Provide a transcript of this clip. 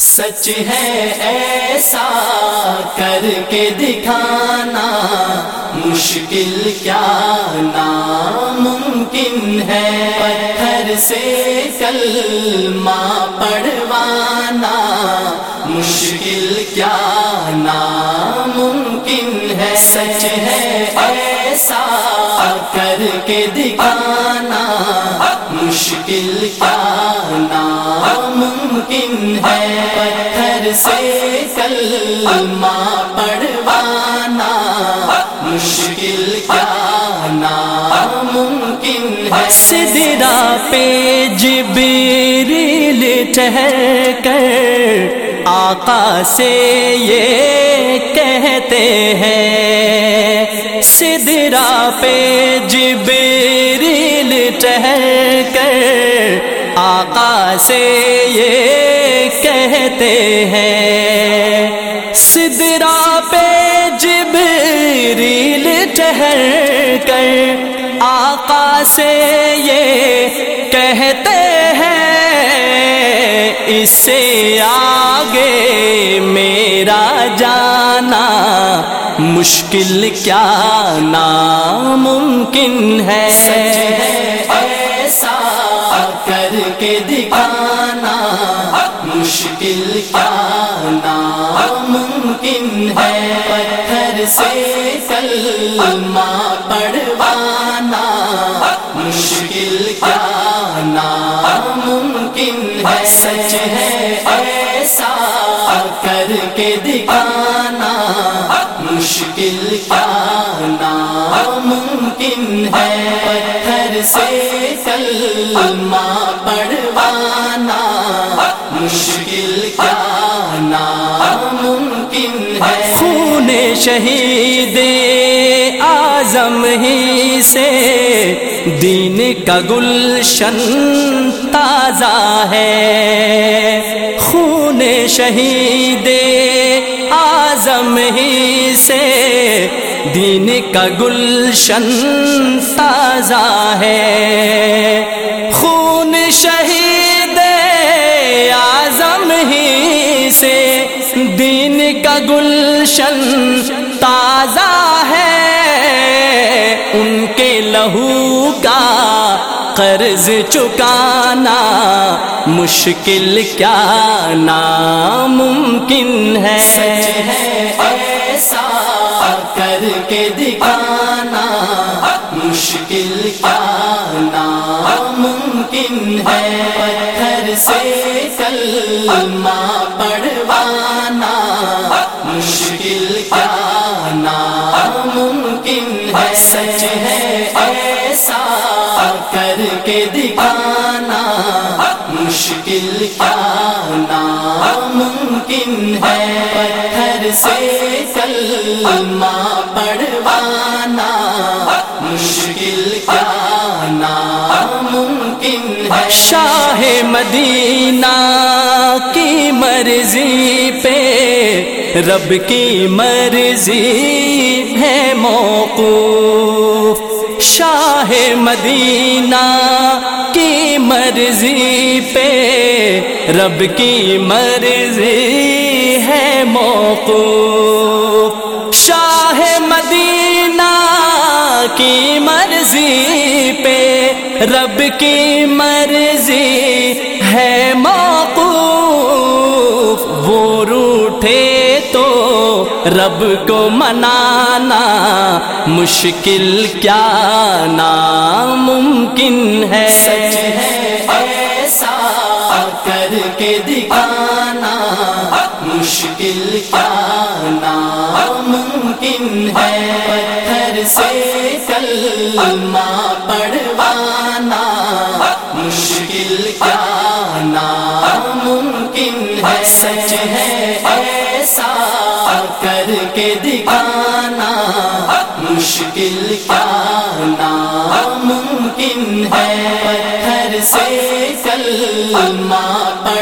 سچ ہے ایسا کر کے دکھانا مشکل کیا ناممکن ہے پتھر سے کلمہ پڑھوانا مشکل کیا ناممکن ہے سچ ہے ایسا کر کے دکھانا مشکل کیا ناممکن سے کلمہ پڑھوانا، مشکل کیا ناممکن ہے؟ سدرا پہ جبریل ٹھہر کر آقا سے یہ کہتے ہیں۔ سدرا پہ جبریل ٹھہر کر آقا سے یہ کہتے ہیں، سدرا پہ جبریل ٹھہر کر، آقا سے یہ کہتے ہیں اس سے آگے میرا جانا مشکل کیا ناممکن ہے، ایسا کر کے دکھانا مشکل کیا ناممکن ہے؟ پتھر سے کلمہ پڑھوانا مشکل کیا ناممکن ہے؟ سچ ہے ایسا کر کے دکھانا مشکل کیا ناممکن ہے؟ پتھر سے کلمہ شہید اعظم ہی سے دین کا گلشن تازہ ہے۔ خون شہید اعظم ہی سے دین کا گلشن تازہ ہے۔ خون شہید سے دین کا گلشن تازہ ہے، ان کے لہو کا قرض چکانا مشکل کیا ناممکن ہے۔ ایسا کر کے دکھانا مشکل کیا ناممکن ہے۔ سے کلمہ پڑھوانا، مشکل کیا ناممکن ہے، سچ ہے، ایسا کر کے دکھانا، مشکل کیا ناممکن ہے، پتھر سے کلمہ پڑھوانا مدینہ کی مرضی پہ رب کی مرضی ہے موقوف۔ شاہ مدینہ کی مرضی پہ رب کی مرضی ہے موقوف۔ شاہ مدینہ کی مرضی پہ رب کی مرضی رب کو منانا مشکل کیا ناممکن ہے؟ سچ ہے، ایسا کر کے دکھانا مشکل کیا ناممکن ہے؟ پتھر سے کلمہ پڑھوانا مشکل کیا ناممکن ہے؟ سچ ہے کر کے دکھانا مشکل کیا ناممکن ہے۔ پتھر سے کلمہ پڑھ